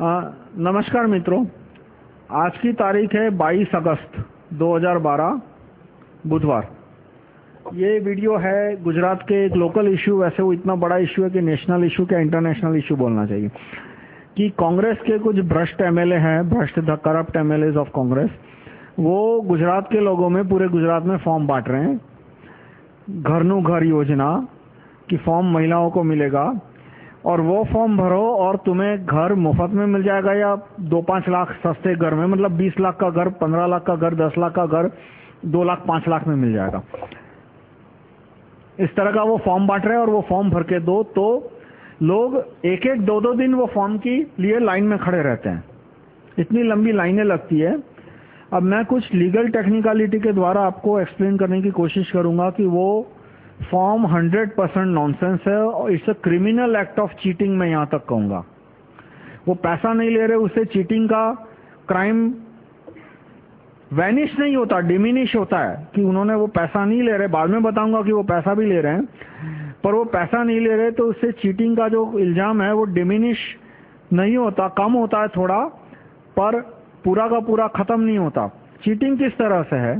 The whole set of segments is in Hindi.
नमस्कार मित्रों। आज की तारीख है 22 अगस्त 2012 बुधवार। ये वीडियो है गुजरात के एक लोकल इशू वैसे वो इतना बड़ा इशू है कि नेशनल इशू क्या इंटरनेशनल इशू बोलना चाहिए। कि कांग्रेस के कुछ भ्रष्ट एमएलए हैं, भ्रष्ट the corrupt MLA of Congress. वो गुजरात के लोगों में, पूरे गुजरात में फॉर्म बांट रहे हैं। घर नु घर योजना, कि फॉर्म महिलाओं को मिलेगा। और वो फॉर्म भरो और तुम्हें घर मुफ़्त में मिल जाएगा या दो पाँच लाख सस्ते घर में मतलब बीस लाख का घर, पंद्रह लाख का घर, दस लाख का घर, दो लाख, पाँच लाख में मिल जाएगा। इस तरह का वो फॉर्म बांट रहे हैं और वो फॉर्म भर के दो तो लोग एक एक दो दो दिन वो फॉर्म के लिए लाइन में खड़े रहते हैं। इतनी लंबी लाइनें लगती है। अब मैं कुछ लीगल टेक्निकलिटी के द्वारा आपको एक्सप्लेन करने की कोशिश करूँगा कि वो फॉर्म 100 परसेंट नॉनसेंस है और it's a criminal act of cheating मैं यहाँ तक कहूँगा। वो पैसा नहीं ले रहे उससे चीटिंग का क्राइम वैनिश नहीं होता, डिमिनिश होता है कि उन्होंने वो पैसा नहीं ले रहे। बाद में बताऊँगा कि वो पैसा भी ले रहे हैं, पर वो पैसा नहीं ले रहे तो उससे चीटिंग का जो इल्ज़ाम है वो डिमिनिश नहीं होता, कम होता है थोड़ा, पर पूरा का पूरा खत्म नहीं होता। चीटिंग किस तरह से है?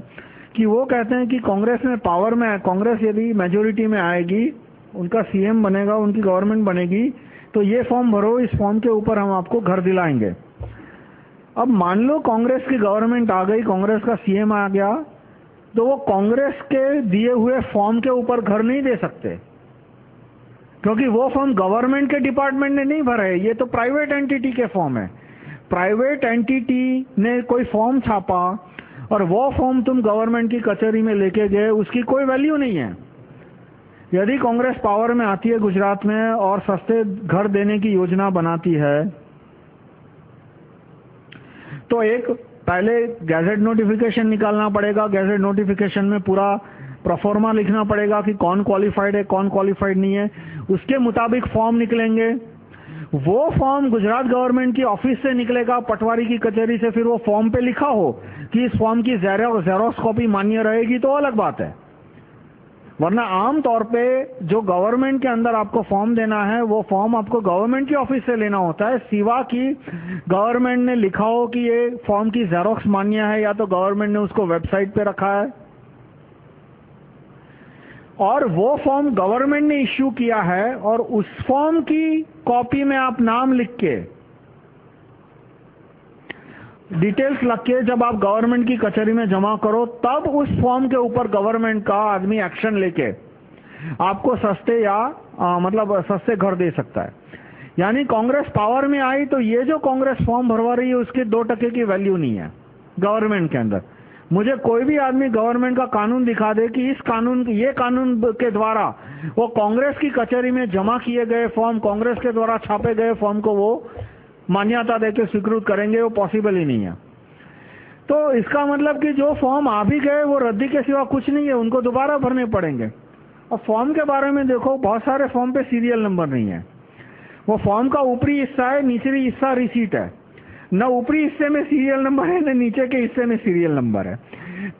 कि वो कहते हैं कि कांग्रेस में पावर में कांग्रेस यदि मेजोरिटी में आएगी, उनका सीएम बनेगा, उनकी गवर्नमेंट बनेगी तो ये फॉर्म भरो, इस फॉर्म के ऊपर हम आपको घर दिलाएँगे। अब मान लो कांग्रेस की गवर्नमेंट आ गई, कांग्रेस का सीएम आ गया तो वो कांग्रेस के दिए हुए फॉर्म के ऊपर घर नहीं दे सकते। क्योंकि वो फॉर्म गवर्नमेंट के डिपार्टमेंट ने नहीं भरा ये तो प्राइवेट एंटिटी के फॉर्म है। प्राइवेट एंटिटी ने कोई फॉर्म छापा और वो फॉर्म तुम गवर्नमेंट की कचहरी में लेके गए, उसकी कोई वैल्यू नहीं है। यदि कांग्रेस पावर में आती है गुजरात में और सस्ते घर देने की योजना बनाती है तो एक, पहले गैजेट नोटिफिकेशन निकालना पड़ेगा, गैजेट नोटिफिकेशन में पूरा प्रोफॉर्मा लिखना पड़ेगा कि कौन क्वालिफाइड है, कौन क्वालिफाइड नहीं है। उसके मुताबिक फॉर्म निकलेंगे। वो फॉर्म गुजरात गवर्नमेंट की ऑफ़िस से निकलेगा, पटवारी की कचहरी से, फिर वो फॉर्म पे लिखा हो। कि इस फॉर्म की जेरोक्स कॉपी मान्य रहेगी तो अलग बात है। वरना आम तौर पे जो गवर्नमेंट के अंदर आपको फॉर्म देना है, वो फॉर्म आपको गवर्नमेंट की ऑफ़िस से लेना होता है। सिवा की गवर्नमेंट ने लिखा हो कि ये फॉर्म की जेरोक्स मान्य है या तो गवर्नमेंट ने उसको वेबसाइट पे रखा है। और वो फॉर्म गवर्नमेंट ने इश्यू किया है और उस फॉर्म की कॉपी में आप नाम लिख के डिटेल्स लग के जब आप गवर्नमेंट की कचहरी में जमा करो तब उस फॉर्म के ऊपर गवर्नमेंट का आदमी एक्शन लेके आपको सस्ते या आ, मतलब सस्ते घर दे सकता है। यानी कांग्रेस पावर में आई तो ये जो कांग्रेस फॉर्म भरवा रही है उसके दो टके की वैल्यू नहीं है गवर्नमेंट के अंदर। मुझे कोई भी आदमी गवर्नमेंट का कानून दिखा दे कि इस कानून ये कानून के द्वारा वो कांग्रेस की कचहरी में जमा किए गए फॉर्म कांग्रेस के द्वारा छापे गए फॉर्म को वो मान्यता देकर स्वीकृत करेंगे, वो पॉसिबल ही नहीं है। तो इसका मतलब कि जो फॉर्म आ भी गए, वो रद्दी के सिवा कुछ नहीं है, उनको दोबारा भरने पड़ेंगे। और फॉर्म के बारे में देखो, बहुत सारे फॉर्म पे सीरियल नंबर नहीं है। वो फॉर्म का ऊपरी हिस्सा है, निचली हिस्सा रिसीट है। न ऊपरी हिस्से में सीरियल नंबर है, न नीचे के हिस्से में सीरियल नंबर है।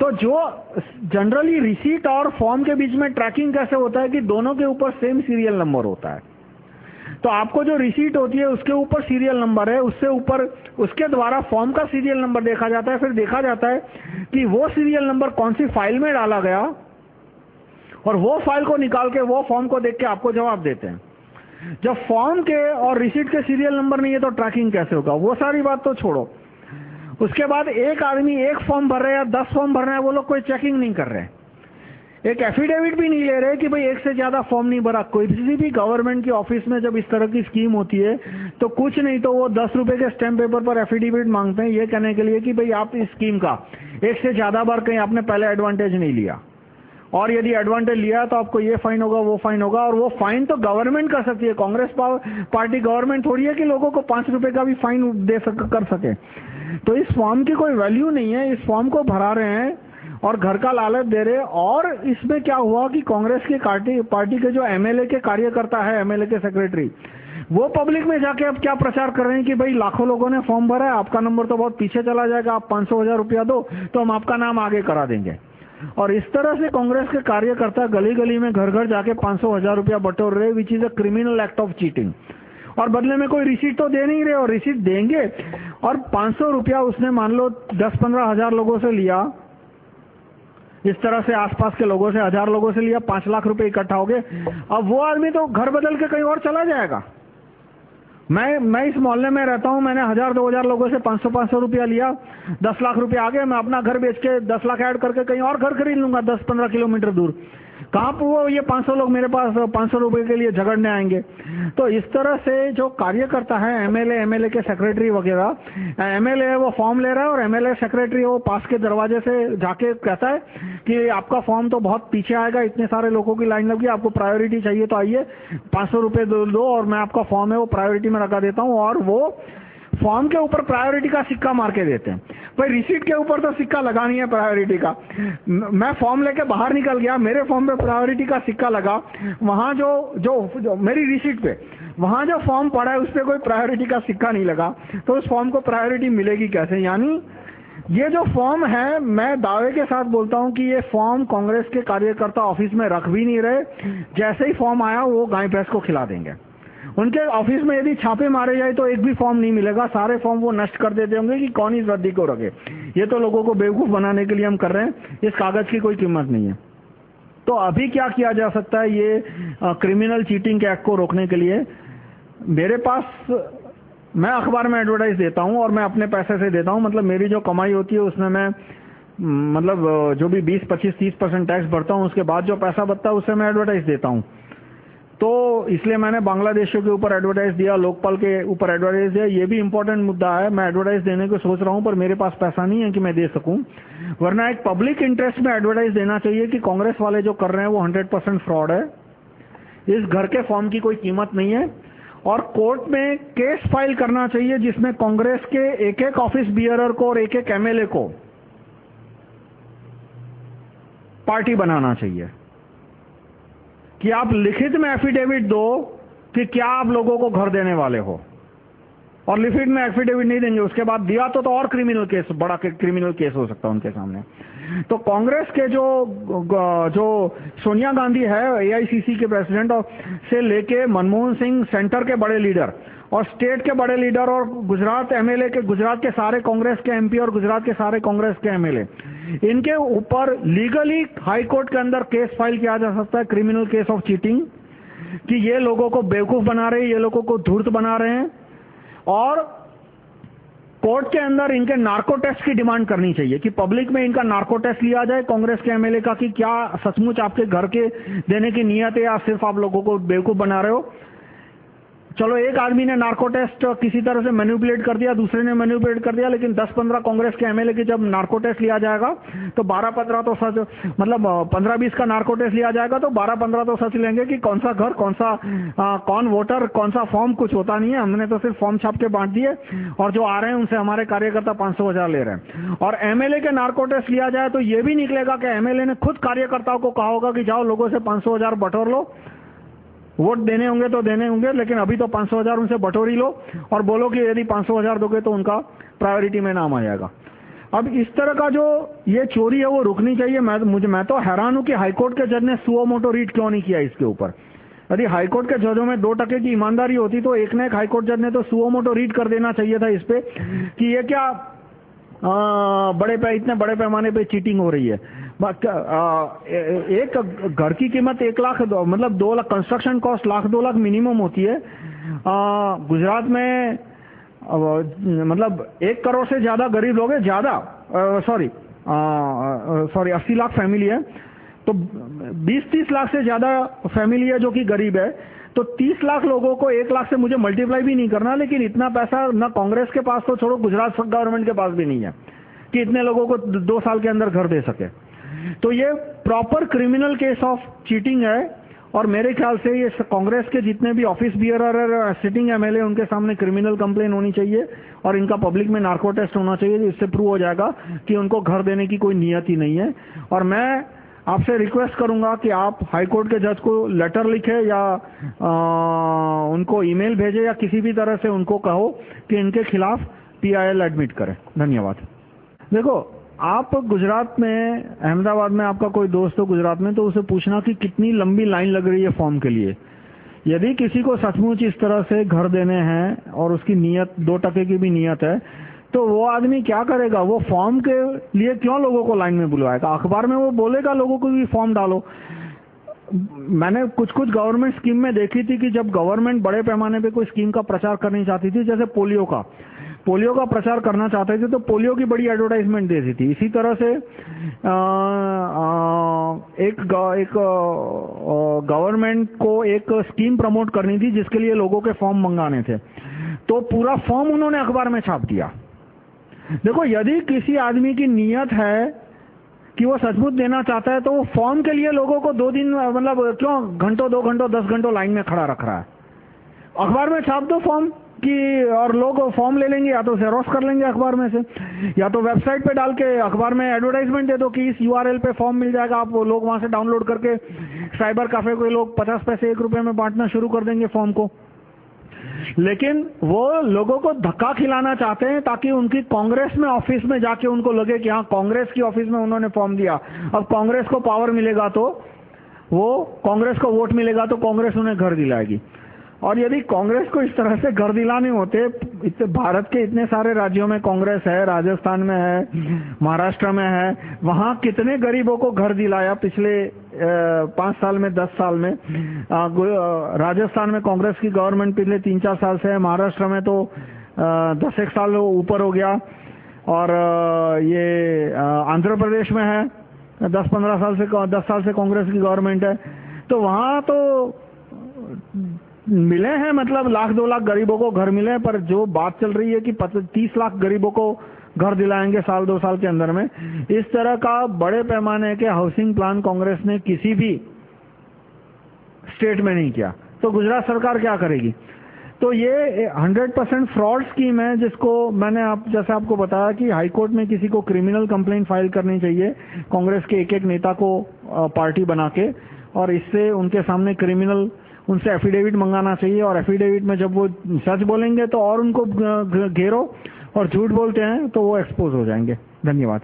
तो जो जनरली रिसीट और फॉर्म के बीच में ट्रैकिंग कैसे होता है कि दोनों के ऊपर सेम सीरियल नंबर होता है। तो आपको जो रिसीट होती है, उसके ऊपर सीरियल नंबर है, उससे ऊपर, उसके द्वारा फॉर्म का सीरियल नंबर देखा जाता है, फिर देखा जाता है कि वो सीरियल नंबर कौन सी फ़ाइल में डाला गया और वो फ़ाइल को निकाल के, वो फॉर्म को देख के आपको जवाब देते हैं। जब फॉर्म के और रिसीट के सीरियल नंबर नहीं है तो ट्रैकिंग कैसे होगा? वो सारी बात तो छोड़ो। उसके बाद एक आदमी एक फॉर्म भर रहे हैं या दस फॉर्म भर रहे हैं, वो लोग कोई चेकिंग नहीं कर रहे। एक एफिडेविट भी नहीं ले रहे कि भाई एक से ज़्यादा फॉर्म नहीं भरा। कोई किसी भी गवर्नमेंट की ऑफ़िस में जब इस तरह की स्कीम होती है तो कुछ नहीं तो वो दस रुपए के स्टैम्प पेपर पर एफिडेविट मांगते हैं ये कहने के लिए कि भाई आप इस स्कीम का एक से ज़्यादा बार कहीं आपने पहले एडवांटेज नहीं लिया। और यदि एडवांटेज लिया तो आपको ये फाइन होगा, वो फाइन होगा, और वो फाइन तो गवर्नमेंट कर सकती है। कांग्रेस पार्टी गवर्नमेंट थोड़ी है कि लोगों को पाँच रुपए का भी फाइन दे सक कर सके। तो इस फॉर्म की कोई वैल्यू नहीं है। इस फॉर्म को भरा रहे हैं और घर का लालच दे रहे। और इसमें क्या हुआ कि कांग्रेस की पार्टी पार्टी के जो एमएलए के कार्यकर्ता है, एमएलए के सेक्रेटरी वो पब्लिक में जाके अब क्या प्रचार कर रहे हैं कि भाई लाखों लोगों ने फॉर्म भरा है, आपका नंबर तो बहुत पीछे चला जाएगा, आप पाँच सौ हज़ार रुपया दो तो हम आपका नाम आगे करा देंगे। और इस तरह से कांग्रेस के कार्यकर्ता गली गली में घर घर जाके पाँच सौ हज़ार रुपया बटोर रहे which is a criminal act of cheating और बदले में कोई रिसीट तो दे नहीं रहे, और रिसीट देंगे, और 500 रुपया उसने मान लो 10-15 हज़ार लोगों से लिया इस तरह से आसपास के लोगों से, हज़ार लोगों से लिया, पाँच लाख रुपए इकट्ठा हो गए। अब वो आदमी तो घर बदल के कहीं और चला जाएगा। मैं मैं इस मोहल्ले में रहता हूँ, मैंने हज़ार, दो हज़ार लोगों से पाँच सौ पाँच सौ रुपया लिया। दस लाख रुपया आ गए मैं अपना घर बेच के दस लाख ऐड करके कहीं और घर खरीद लूँगा, दस, पंद्रह किलोमीटर दूर। कहाँ पर वो ये 500 लोग मेरे पास 500 रुपए के लिए झगड़ने आएँगे? तो इस तरह से जो कार्यकर्ता है एमएलए एमएलए के सेक्रेटरी वगैरह एमएलए वो फॉर्म ले रहा है और एमएलए सेक्रेटरी वो पास के दरवाजे से जाके कहता है कि आपका फॉर्म तो बहुत पीछे आएगा, इतने सारे लोगों की लाइन लगी, आपको प्रायोरिटी चाहिए तो आइए, पाँच सौ दो और मैं आपका फॉर्म है, वो प्रायोरिटी में रखा देता हूँ और वो फॉर्म के ऊपर प्रायोरिटी का सिक्का मार के देते हैं। भाई रिसीट के ऊपर तो सिक्का लगा नहीं है प्रायोरिटी का। मैं फॉर्म लेके बाहर निकल गया मेरे फॉर्म पे प्रायोरिटी का सिक्का लगा। वहाँ जो जो, जो मेरी रिसीट पे वहाँ जो फॉर्म पड़ा है उस पर कोई प्रायोरिटी का सिक्का नहीं लगा। तो उस फॉर्म को प्रायोरिटी मिलेगी कैसे? यानी ये जो फॉर्म है मैं दावे के साथ बोलता हूँ कि ये फॉर्म कांग्रेस के कार्यकर्ता ऑफ़िस में रख भी नहीं रहे। जैसे ही फॉर्म आया वो गाय भैंस को खिला देंगे। उनके ऑफ़िस में यदि छापे मारे जाए तो एक भी फॉर्म नहीं मिलेगा। सारे फॉर्म वो नष्ट कर देते होंगे कि कौन इस रद्दी को रखे। ये तो लोगों को बेवकूफ़ बनाने के लिए हम कर रहे हैं। इस कागज़ की कोई कीमत नहीं है। तो अभी क्या किया जा सकता है ये आ, क्रिमिनल चीटिंग के एक्ट को रोकने के लिए? मेरे पास मैं अखबार में एडवर्टाइज देता हूँ और मैं अपने पैसे से देता हूँ। मतलब मेरी जो कमाई होती है उसमें मैं मतलब जो भी 20, 25, 30 परसेंट टैक्स भरता हूँ उसके बाद जो पैसा बचता है उससे मैं एडवर्टाइज देता हूँ। तो इसलिए मैंने बांग्लादेशियों के ऊपर एडवर्टाइज दिया, लोकपाल के ऊपर एडवर्टाइज दिया। ये भी इंपॉर्टेंट मुद्दा है। मैं एडवर्टाइज देने को सोच रहा हूँ, पर मेरे पास पैसा नहीं है कि मैं दे सकूँ। वरना एक पब्लिक इंटरेस्ट में एडवर्टाइज देना चाहिए कि कांग्रेस वाले जो कर रहे हैं वो हंड्रेड फ्रॉड है। इस घर के फॉर्म की कोई कीमत नहीं है। और कोर्ट में केस फ़ाइल करना चाहिए जिसमें कांग्रेस के एक एक ऑफ़िस बियरर को और एक एक एमएलए को पार्टी बनाना चाहिए। कि आप लिखित में एफिडेविट दो कि क्या आप लोगों को घर देने वाले हो। और लिखित में एफिडेविट नहीं देंगे उसके बाद दिया तो, तो और क्रिमिनल केस बड़ा क्रिमिनल केस हो सकता है उनके सामने। तो कांग्रेस के जो जो सोनिया गांधी है एआईसीसी के प्रेसिडेंट और से लेके मनमोहन सिंह सेंटर के बड़े लीडर और स्टेट के बड़े लीडर और गुजरात एमएलए के गुजरात के सारे कांग्रेस के एमपी और गुजरात के सारे कांग्रेस के एमएलए इनके ऊपर लीगली हाई कोर्ट के अंदर केस फ़ाइल किया जा सकता है क्रिमिनल केस ऑफ़ चीटिंग कि ये लोगों को बेवकूफ़ बना रहे हैं, ये लोगों को धूर्त बना रहे हैं, और कोर्ट के अंदर इनके नार्को टेस्ट की डिमांड करनी चाहिए, कि पब्लिक में इनका नार्को टेस्ट लिया जाए, कांग्रेस के एमएलए का, कि क्या सचमुच आपके घर के देने की नीयत है, या सिर्फ़ आप लोगों को बेवकूफ़ बना रहे हो। चलो एक आदमी ने नार्को टेस्ट किसी तरह से मैन्युपुलेट कर दिया दूसरे ने मैन्युपुलेट कर दिया लेकिन 10-15 कांग्रेस के एमएलए की जब नार्को टेस्ट लिया जाएगा तो 12-15 तो सच मतलब 15-20 का नार्को टेस्ट लिया जाएगा तो 12-15 तो सच लेंगे कि कौन सा घर कौन सा आ, कौन वोटर कौन सा फॉर्म कुछ होता नहीं है हमने तो सिर्फ़ फॉर्म छाप के बांट दिए और जो आ रहे हैं उनसे हमारे कार्यकर्ता पाँच हज़ार ले रहे हैं। और एमएलए के नार्को टेस्ट लिया जाए तो ये भी निकलेगा कि एमएलए ने खुद कार्यकर्ताओं को कहा होगा कि जाओ लोगों से पाँच हज़ार बटोर लो वोट देने होंगे तो देने होंगे लेकिन अभी तो पाँच सौ हज़ार उनसे बटोरी लो और बोलो कि यदि पाँच सौ हज़ार दोगे तो उनका प्रायोरिटी में नाम आ जाएगा। अब इस तरह का जो ये चोरी है वो रुकनी चाहिए। मैं मुझे मैं तो हैरान हूँ कि हाईकोर्ट के जज ने सुओ मोटो रीड क्यों नहीं किया इसके ऊपर? यदि हाईकोर्ट के जजों में दो टके की ईमानदारी होती तो एक ने एक हाईकोर्ट जज ने तो सुओ मोटो रीड कर देना चाहिए था इस पे कि ये क्या आ, बड़े पे इतने बड़े पैमाने पे चीटिंग हो रही है। एक घर की कीमत एक लाख मतलब दो लाख कंस्ट्रक्शन कॉस्ट लाख दो लाख मिनिमम होती है। गुजरात में मतलब एक करोड़ से ज़्यादा गरीब लोग हैं, ज़्यादा सॉरी सॉरी अस्सी लाख फैमिली है। तो 20-30 लाख से ज़्यादा फैमिली है जो कि गरीब है। तो 30 लाख लोगों को एक लाख से मुझे मल्टीप्लाई भी नहीं करना, लेकिन इतना पैसा ना कांग्रेस के पास तो छोड़ो, गुजरात गवर्नमेंट के पास भी नहीं है कि इतने लोगों को दो साल के अंदर घर दे सके। तो ये proper criminal case of cheating है और मेरे ख्याल से ये कांग्रेस के जितने भी ऑफ़िस बियरर सिटिंग एमएलए उनके सामने क्रिमिनल कंप्लेन होनी चाहिए और इनका पब्लिक में नार्को टेस्ट होना चाहिए इससे प्रूव हो जाएगा कि उनको घर देने की कोई नियत ही नहीं है। और मैं आपसे रिक्वेस्ट करूँगा कि आप हाईकोर्ट के जज को लेटर लिखे या आ, उनको ईमेल भेजे या किसी भी तरह से उनको कहो कि इनके खिलाफ पीआईएल एडमिट करें। धन्यवाद। देखो आप गुजरात में, अहमदाबाद में आपका कोई दोस्त हो गुजरात में तो उसे पूछना कि कितनी लंबी लाइन लग रही है फॉर्म के लिए। यदि किसी को सचमुच इस तरह से घर देने हैं और उसकी नियत, दो टके की भी नियत है तो वो आदमी क्या करेगा? वो फॉर्म के लिए क्यों लोगों को लाइन में बुलवाएगा? अखबार में वो बोलेगा लोगों को भी फॉर्म डालो। मैंने कुछ कुछ गवर्नमेंट स्कीम में देखी थी कि जब गवर्नमेंट बड़े पैमाने पे कोई स्कीम का प्रचार करनी चाहती थी, जैसे पोलियो का पोलियो का प्रचार करना चाहते थे तो पोलियो की बड़ी एडवर्टाइजमेंट देती थी। इसी तरह से आ, आ, एक एक गवर्नमेंट को एक स्कीम प्रमोट करनी थी जिसके लिए लोगों के फॉर्म मंगाने थे। तो पूरा फॉर्म उन्होंने अखबार में छाप दिया। देखो यदि किसी आदमी की नीयत है कि वो सचमुच देना चाहता है तो वो फॉर्म के लिए लोगों को दो दिन मतलब क्यों घंटों दो घंटों दस घंटों लाइन में खड़ा रख रहा है। अखबार में छाप दो फॉर्म कि और लोग फॉर्म ले लेंगे, या तो जेरोस कर लेंगे अखबार में से, या तो वेबसाइट पे डाल के अखबार में एडवर्टाइजमेंट दे दो कि इस यूआरएल पे फॉर्म मिल जाएगा, आप लोग वहाँ से डाउनलोड करके साइबर काफे को लोग पचास पैसे एक रुपए में बांटना शुरू कर देंगे फॉर्म को। लेकिन वो लोगों को धक्का खिलाना चाहते हैं ताकि उनकी कांग्रेस में ऑफ़िस में जाके उनको लगे कि हाँ कांग्रेस की ऑफ़िस में उन्होंने फॉर्म दिया। अब कांग्रेस को पावर मिलेगा तो वो कांग्रेस को वोट मिलेगा तो कांग्रेस उन्हें घर दिलाएगी। और यदि कांग्रेस को इस तरह से घर दिलाने होते इतने भारत के इतने सारे राज्यों में कांग्रेस है, राजस्थान में है, महाराष्ट्र में है, वहाँ कितने गरीबों को घर दिलाया पिछले पाँच साल में, दस साल में? राजस्थान में कांग्रेस की गवर्नमेंट पिछले तीन चार साल से है, महाराष्ट्र में तो दस एक साल ऊपर हो गया। और ये आंध्र प्रदेश में है, दस पंद्रह साल से, दस साल से कांग्रेस की गवर्नमेंट है। तो वहाँ तो मिले हैं मतलब लाख दो लाख गरीबों को घर मिले हैं, पर जो बात चल रही है कि तीस लाख गरीबों को घर दिलाएँगे साल दो साल के अंदर में, इस तरह का बड़े पैमाने के हाउसिंग प्लान कांग्रेस ने किसी भी स्टेट में नहीं किया। तो गुजरात सरकार क्या करेगी? तो ये 100 परसेंट फ्रॉड स्कीम है, जिसको मैंने आप, जैसे आपको बताया कि हाईकोर्ट में किसी को क्रिमिनल कंप्लेंट फ़ाइल करनी चाहिए, कांग्रेस के एक एक नेता को पार्टी बना के, और इससे उनके सामने क्रिमिनल उनसे एफिडेविट मंगाना चाहिए और एफिडेविट में जब वो सच बोलेंगे तो और उनको घेरो और झूठ बोलते हैं तो वो एक्सपोज हो जाएँगे। धन्यवाद।